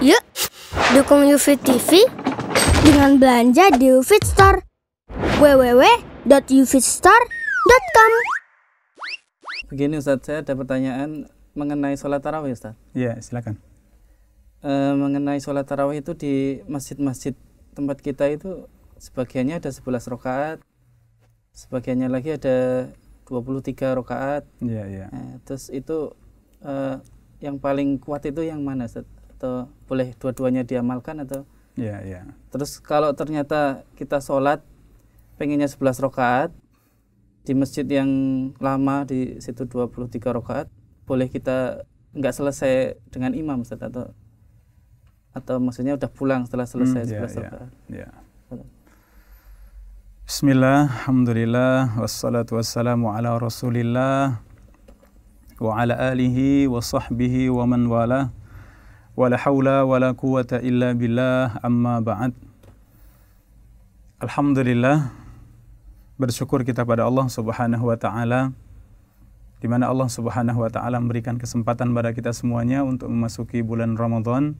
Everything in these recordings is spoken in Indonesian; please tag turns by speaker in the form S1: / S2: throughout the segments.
S1: Yuk, dukung UFIT TV dengan belanja di UFIT Store. www.ufitstore.com
S2: Begini Ustaz, saya ada pertanyaan mengenai sholat tarawih Ustaz.
S3: Iya, silakan.
S2: E, mengenai sholat tarawih itu di masjid-masjid tempat kita itu sebagiannya ada 11 rakaat, sebagiannya lagi ada 23 rakaat.
S3: Iya, iya.
S2: Eh, terus itu eh, yang paling kuat itu yang mana Ustaz? Atau boleh dua-duanya diamalkan atau
S3: Iya, iya.
S2: Terus kalau ternyata kita sholat pengennya 11 rakaat di masjid yang lama di situ 23 rakaat, boleh kita nggak selesai dengan imam Ustaz atau atau maksudnya udah pulang setelah selesai
S3: Hmm, iya,
S2: 11
S3: iya.
S2: rakaat.
S3: Ya. Bismillah, Alhamdulillah, wassalatu wassalamu ala rasulillah wa ala alihi wa sahbihi wa man wala wa la hawla wa la quwata illa billah amma ba'd Alhamdulillah bersyukur kita pada Allah subhanahu wa ta'ala di mana Allah subhanahu wa ta'ala memberikan kesempatan pada kita semuanya untuk memasuki bulan Ramadan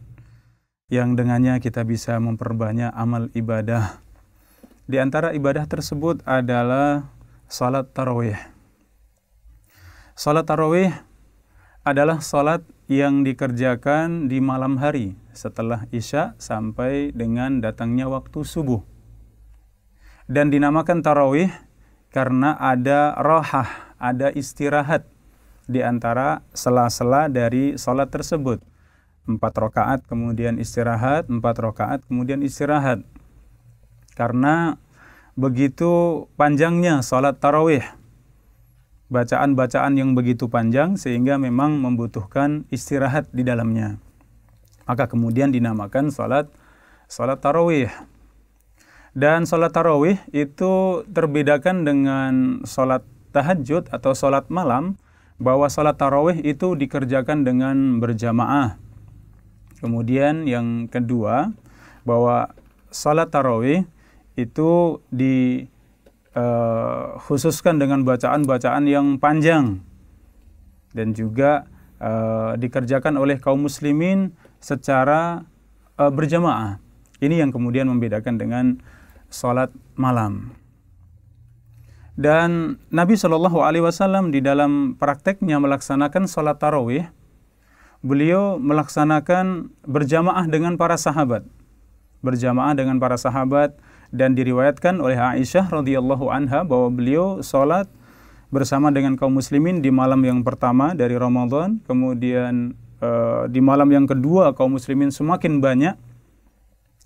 S3: yang dengannya kita bisa memperbanyak amal ibadah. Di antara ibadah tersebut adalah salat tarawih. Salat tarawih adalah salat yang dikerjakan di malam hari setelah Isya sampai dengan datangnya waktu subuh. Dan dinamakan tarawih karena ada rohah, ada istirahat di antara sela-sela dari salat tersebut empat rakaat kemudian istirahat, empat rakaat kemudian istirahat. Karena begitu panjangnya sholat tarawih, bacaan-bacaan yang begitu panjang sehingga memang membutuhkan istirahat di dalamnya. Maka kemudian dinamakan sholat sholat tarawih. Dan sholat tarawih itu terbedakan dengan sholat tahajud atau sholat malam, bahwa sholat tarawih itu dikerjakan dengan berjamaah. Kemudian yang kedua bahwa salat tarawih itu dikhususkan dengan bacaan-bacaan yang panjang dan juga uh, dikerjakan oleh kaum muslimin secara uh, berjamaah. Ini yang kemudian membedakan dengan salat malam. Dan Nabi Shallallahu Alaihi Wasallam di dalam prakteknya melaksanakan salat tarawih beliau melaksanakan berjamaah dengan para sahabat. Berjamaah dengan para sahabat dan diriwayatkan oleh Aisyah radhiyallahu anha bahwa beliau sholat bersama dengan kaum muslimin di malam yang pertama dari Ramadan, kemudian uh, di malam yang kedua kaum muslimin semakin banyak.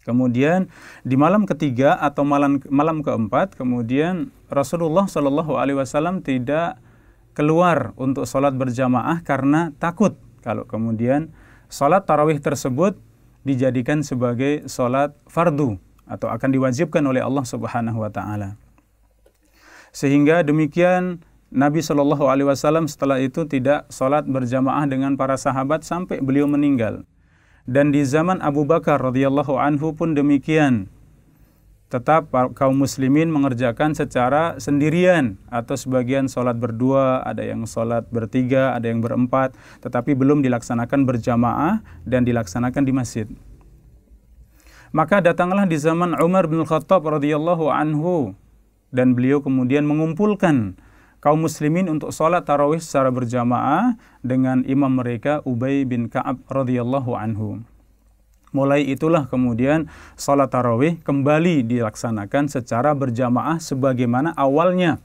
S3: Kemudian di malam ketiga atau malam malam keempat, kemudian Rasulullah Shallallahu Alaihi Wasallam tidak keluar untuk sholat berjamaah karena takut kalau kemudian sholat tarawih tersebut dijadikan sebagai sholat fardu atau akan diwajibkan oleh Allah Subhanahu wa taala. Sehingga demikian Nabi Shallallahu alaihi wasallam setelah itu tidak sholat berjamaah dengan para sahabat sampai beliau meninggal. Dan di zaman Abu Bakar radhiyallahu anhu pun demikian. Tetap kaum muslimin mengerjakan secara sendirian atau sebagian sholat berdua, ada yang sholat bertiga, ada yang berempat, tetapi belum dilaksanakan berjamaah dan dilaksanakan di masjid. Maka datanglah di zaman Umar bin Khattab radhiyallahu anhu dan beliau kemudian mengumpulkan kaum muslimin untuk sholat tarawih secara berjamaah dengan imam mereka Ubay bin Ka'ab radhiyallahu anhu. Mulai itulah kemudian sholat tarawih kembali dilaksanakan secara berjamaah sebagaimana awalnya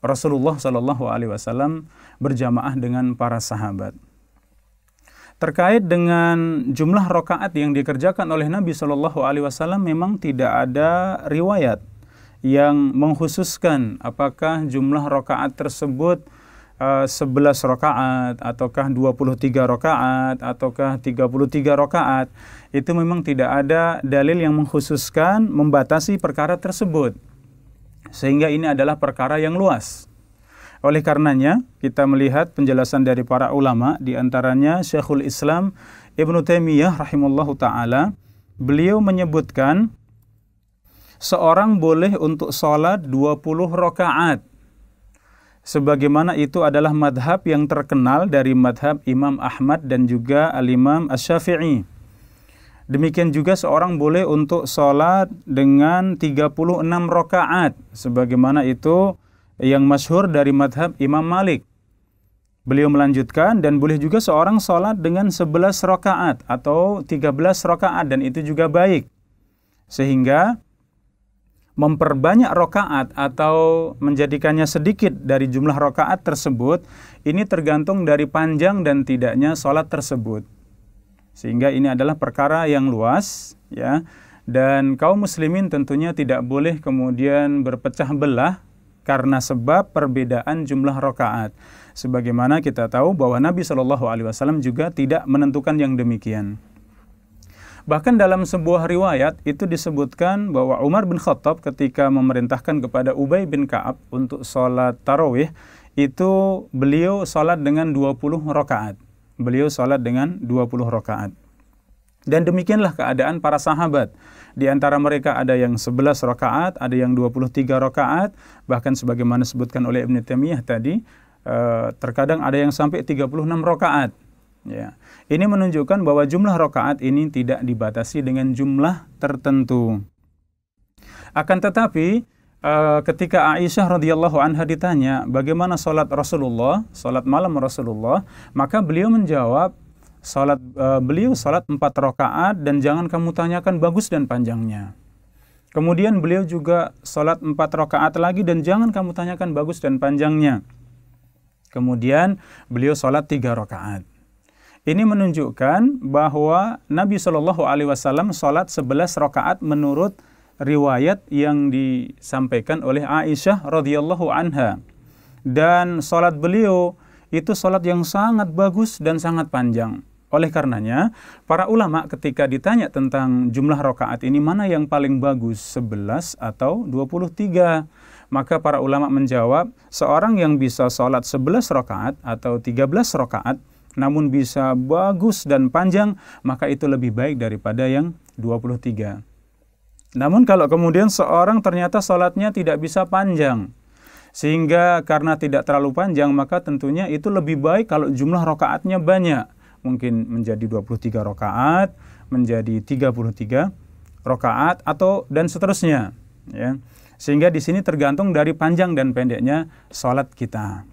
S3: Rasulullah Shallallahu Alaihi Wasallam berjamaah dengan para sahabat. Terkait dengan jumlah rokaat yang dikerjakan oleh Nabi Shallallahu Alaihi Wasallam memang tidak ada riwayat yang mengkhususkan apakah jumlah rokaat tersebut uh, 11 rokaat ataukah 23 rokaat ataukah 33 rokaat itu memang tidak ada dalil yang mengkhususkan membatasi perkara tersebut. Sehingga ini adalah perkara yang luas oleh karenanya, kita melihat penjelasan dari para ulama, di antaranya Syekhul Islam Ibnu Taimiyah rahimahullahu taala, beliau menyebutkan seorang boleh untuk sholat 20 rakaat sebagaimana itu adalah madhab yang terkenal dari madhab Imam Ahmad dan juga Al-Imam Ash-Syafi'i. Demikian juga seorang boleh untuk sholat dengan 36 rakaat sebagaimana itu yang masyhur dari madhab Imam Malik. Beliau melanjutkan dan boleh juga seorang sholat dengan 11 rakaat atau 13 rakaat dan itu juga baik. Sehingga memperbanyak rokaat atau menjadikannya sedikit dari jumlah rokaat tersebut ini tergantung dari panjang dan tidaknya sholat tersebut sehingga ini adalah perkara yang luas ya dan kaum muslimin tentunya tidak boleh kemudian berpecah belah karena sebab perbedaan jumlah rokaat sebagaimana kita tahu bahwa Nabi Shallallahu Alaihi Wasallam juga tidak menentukan yang demikian. Bahkan dalam sebuah riwayat itu disebutkan bahwa Umar bin Khattab ketika memerintahkan kepada Ubay bin Ka'ab untuk sholat tarawih, itu beliau sholat dengan 20 rakaat. Beliau sholat dengan 20 rakaat. Dan demikianlah keadaan para sahabat. Di antara mereka ada yang 11 rakaat, ada yang 23 rakaat, bahkan sebagaimana disebutkan oleh Ibn Taimiyah tadi, eh, terkadang ada yang sampai 36 rakaat. Ya. Ini menunjukkan bahwa jumlah rakaat ini tidak dibatasi dengan jumlah tertentu. Akan tetapi uh, ketika Aisyah radhiyallahu anha ditanya bagaimana salat Rasulullah, salat malam Rasulullah, maka beliau menjawab salat uh, beliau salat empat rakaat dan jangan kamu tanyakan bagus dan panjangnya. Kemudian beliau juga salat empat rakaat lagi dan jangan kamu tanyakan bagus dan panjangnya. Kemudian beliau salat tiga rakaat. Ini menunjukkan bahwa Nabi Shallallahu Alaihi Wasallam sholat 11 rakaat menurut riwayat yang disampaikan oleh Aisyah radhiyallahu anha. Dan sholat beliau itu sholat yang sangat bagus dan sangat panjang. Oleh karenanya, para ulama ketika ditanya tentang jumlah rakaat ini mana yang paling bagus, 11 atau 23? Maka para ulama menjawab, seorang yang bisa sholat 11 rakaat atau 13 rakaat namun bisa bagus dan panjang, maka itu lebih baik daripada yang 23. Namun kalau kemudian seorang ternyata sholatnya tidak bisa panjang, sehingga karena tidak terlalu panjang, maka tentunya itu lebih baik kalau jumlah rokaatnya banyak. Mungkin menjadi 23 rokaat, menjadi 33 rokaat, atau dan seterusnya. Ya. Sehingga di sini tergantung dari panjang dan pendeknya sholat kita.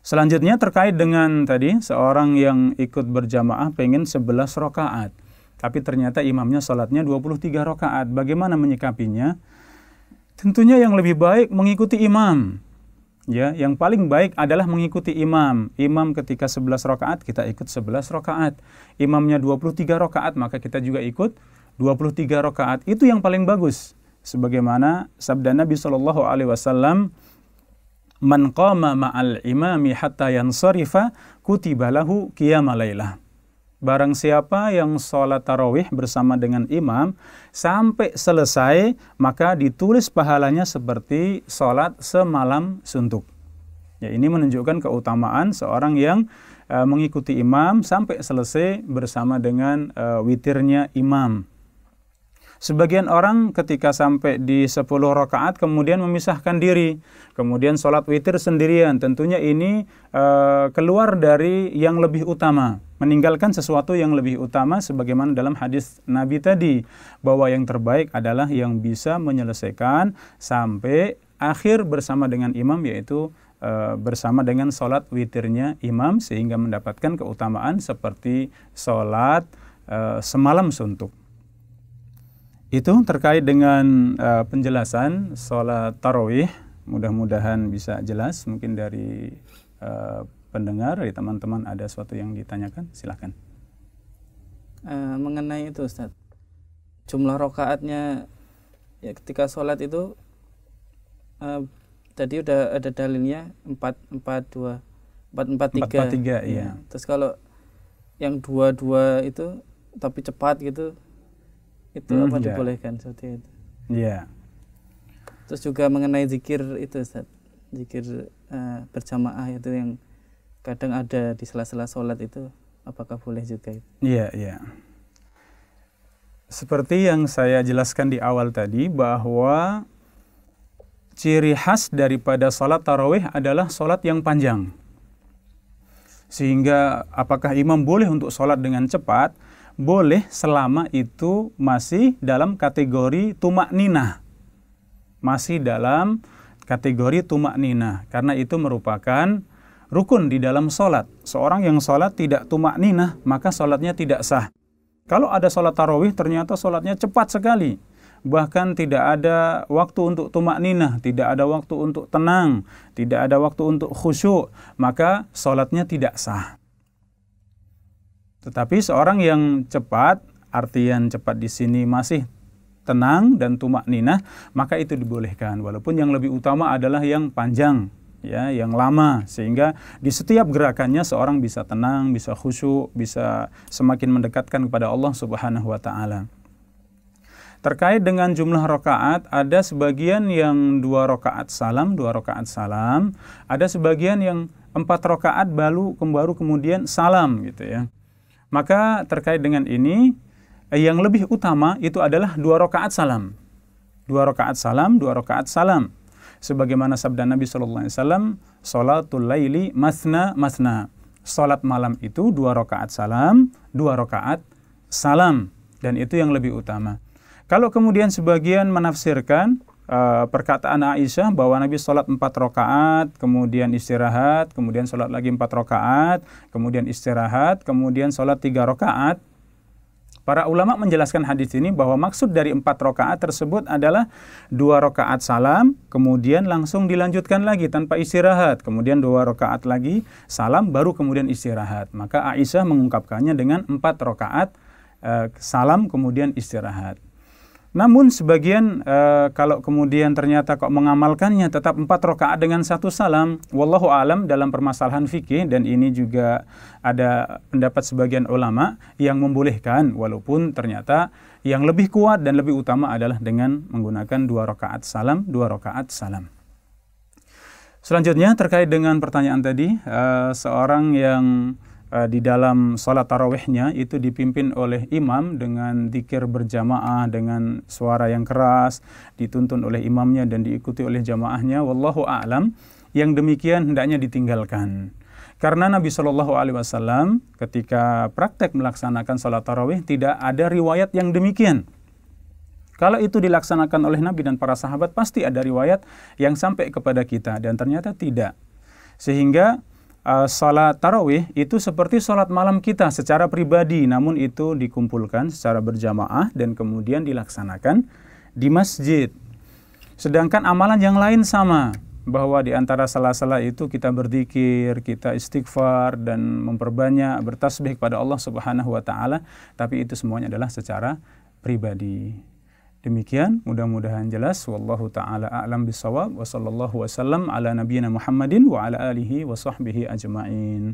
S3: Selanjutnya terkait dengan tadi seorang yang ikut berjamaah pengen 11 rakaat. Tapi ternyata imamnya sholatnya 23 rakaat. Bagaimana menyikapinya? Tentunya yang lebih baik mengikuti imam. Ya, yang paling baik adalah mengikuti imam. Imam ketika 11 rakaat, kita ikut 11 rakaat. Imamnya 23 rakaat, maka kita juga ikut 23 rakaat. Itu yang paling bagus. Sebagaimana sabda Nabi Shallallahu alaihi wasallam, man qama ma'al imami hatta yansarifa kutiba lahu laylah. Barang siapa yang sholat tarawih bersama dengan imam sampai selesai, maka ditulis pahalanya seperti sholat semalam suntuk. Ya, ini menunjukkan keutamaan seorang yang uh, mengikuti imam sampai selesai bersama dengan uh, witirnya imam. Sebagian orang ketika sampai di 10 rakaat kemudian memisahkan diri, kemudian sholat witir sendirian. Tentunya ini uh, keluar dari yang lebih utama, meninggalkan sesuatu yang lebih utama sebagaimana dalam hadis Nabi tadi bahwa yang terbaik adalah yang bisa menyelesaikan sampai akhir bersama dengan imam yaitu uh, bersama dengan sholat witirnya imam sehingga mendapatkan keutamaan seperti sholat uh, semalam suntuk. Itu terkait dengan uh, penjelasan sholat tarawih. Mudah-mudahan bisa jelas. Mungkin dari uh, pendengar, dari teman-teman ada sesuatu yang ditanyakan. Silahkan.
S2: Uh, mengenai itu Ustaz. Jumlah rokaatnya ya ketika sholat itu uh, tadi udah ada dalilnya empat empat dua empat empat tiga.
S3: Empat tiga, iya.
S2: Ya. Terus kalau yang dua dua itu tapi cepat gitu itu hmm, apa ya. dibolehkan seperti itu
S3: Iya.
S2: terus juga mengenai zikir itu Ustaz zikir uh, berjamaah itu yang kadang ada di sela-sela sholat itu apakah boleh juga itu
S3: iya iya seperti yang saya jelaskan di awal tadi bahwa ciri khas daripada sholat tarawih adalah sholat yang panjang. Sehingga apakah imam boleh untuk sholat dengan cepat? Boleh selama itu masih dalam kategori tumak nina. Masih dalam kategori tumak nina. Karena itu merupakan rukun di dalam sholat. Seorang yang sholat tidak tumak nina, maka sholatnya tidak sah. Kalau ada sholat tarawih ternyata sholatnya cepat sekali bahkan tidak ada waktu untuk tumak ninah, tidak ada waktu untuk tenang, tidak ada waktu untuk khusyuk, maka sholatnya tidak sah. Tetapi seorang yang cepat, artian cepat di sini masih tenang dan tumak ninah, maka itu dibolehkan. Walaupun yang lebih utama adalah yang panjang, ya, yang lama, sehingga di setiap gerakannya seorang bisa tenang, bisa khusyuk, bisa semakin mendekatkan kepada Allah Subhanahu wa Ta'ala. Terkait dengan jumlah rokaat, ada sebagian yang dua rokaat salam, dua rokaat salam, ada sebagian yang empat rokaat baru, baru kemudian salam gitu ya. Maka terkait dengan ini, yang lebih utama itu adalah dua rokaat salam. Dua rokaat salam, dua rokaat salam. Sebagaimana sabda Nabi Shallallahu Alaihi Wasallam, salatul laili masna masna. Salat malam itu dua rokaat salam, dua rokaat salam. Dan itu yang lebih utama. Kalau kemudian sebagian menafsirkan uh, perkataan Aisyah bahwa Nabi sholat empat rakaat, kemudian istirahat, kemudian sholat lagi empat rakaat, kemudian istirahat, kemudian sholat tiga rakaat. Para ulama menjelaskan hadis ini bahwa maksud dari empat rakaat tersebut adalah dua rakaat salam, kemudian langsung dilanjutkan lagi tanpa istirahat, kemudian dua rakaat lagi salam, baru kemudian istirahat. Maka Aisyah mengungkapkannya dengan empat rakaat uh, salam, kemudian istirahat. Namun sebagian e, kalau kemudian ternyata kok mengamalkannya tetap empat rakaat dengan satu salam, wallahu alam dalam permasalahan fikih dan ini juga ada pendapat sebagian ulama yang membolehkan walaupun ternyata yang lebih kuat dan lebih utama adalah dengan menggunakan dua rakaat salam, dua rakaat salam. Selanjutnya terkait dengan pertanyaan tadi, e, seorang yang uh, di dalam sholat tarawihnya itu dipimpin oleh imam dengan dikir berjamaah dengan suara yang keras dituntun oleh imamnya dan diikuti oleh jamaahnya wallahu a'lam yang demikian hendaknya ditinggalkan karena Nabi Shallallahu Alaihi Wasallam ketika praktek melaksanakan sholat tarawih tidak ada riwayat yang demikian. Kalau itu dilaksanakan oleh Nabi dan para sahabat pasti ada riwayat yang sampai kepada kita dan ternyata tidak. Sehingga uh, salat tarawih itu seperti salat malam kita secara pribadi, namun itu dikumpulkan secara berjamaah dan kemudian dilaksanakan di masjid. Sedangkan amalan yang lain sama, bahwa di antara salah-salah itu kita berzikir, kita istighfar dan memperbanyak bertasbih kepada Allah Subhanahu wa taala, tapi itu semuanya adalah secara pribadi. Demikian mudah-mudahan jelas wallahu taala a'lam bisawab wa sallallahu wasallam ala nabiyyina Muhammadin wa ala alihi wa sahbihi ajmain.